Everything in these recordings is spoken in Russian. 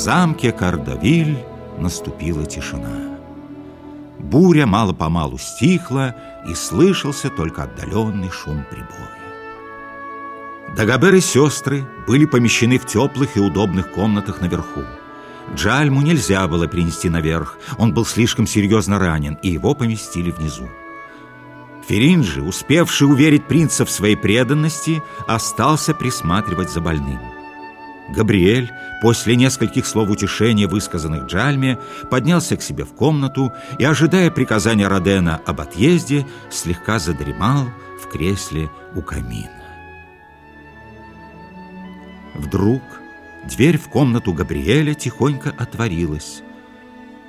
Замке Кардавиль наступила тишина. Буря мало-помалу стихла, и слышался только отдаленный шум прибоя. Дагобер и сестры были помещены в теплых и удобных комнатах наверху. Джальму нельзя было принести наверх, он был слишком серьезно ранен, и его поместили внизу. Феринджи, успевший уверить принца в своей преданности, остался присматривать за больным. Габриэль, после нескольких слов утешения, высказанных Джальме, поднялся к себе в комнату и, ожидая приказания Родена об отъезде, слегка задремал в кресле у камина. Вдруг дверь в комнату Габриэля тихонько отворилась.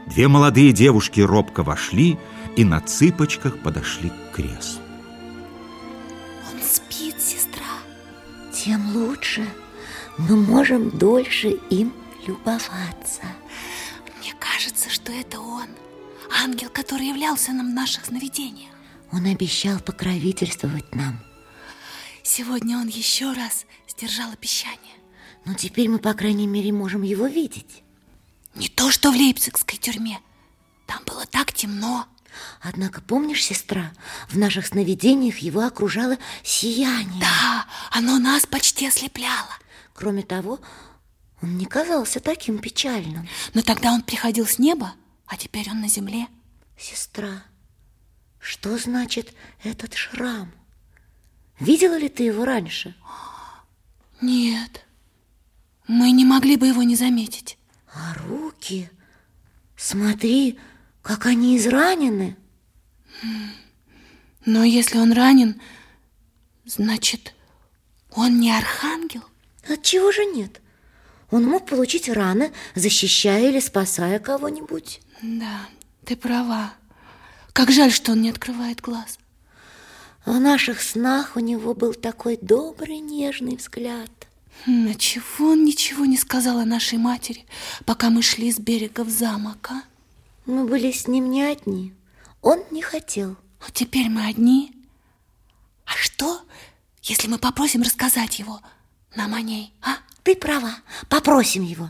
Две молодые девушки робко вошли и на цыпочках подошли к креслу. Он спит, сестра. Тем лучше мы можем дольше им любоваться. Мне кажется, что это он, ангел, который являлся нам в наших сновидениях. Он обещал покровительствовать нам. Сегодня он еще раз сдержал обещание. Но теперь мы, по крайней мере, можем его видеть. Не то, что в Лейпцигской тюрьме. Там было так темно. Однако, помнишь, сестра, в наших сновидениях его окружало сияние. Да, оно нас почти ослепляло. Кроме того, он не казался таким печальным. Но тогда он приходил с неба, а теперь он на земле. Сестра, что значит этот шрам? Видела ли ты его раньше? Нет, мы не могли бы его не заметить. А руки? Смотри, как они изранены. Но если он ранен, значит, он не архангел? Отчего же нет? Он мог получить раны, защищая или спасая кого-нибудь. Да, ты права. Как жаль, что он не открывает глаз. В наших снах у него был такой добрый, нежный взгляд. А чего он ничего не сказал о нашей матери, пока мы шли с берега в замок, а? Мы были с ним не одни. Он не хотел. А теперь мы одни. А что, если мы попросим рассказать его нам о ней, а? Ты права. Попросим его.